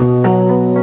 Música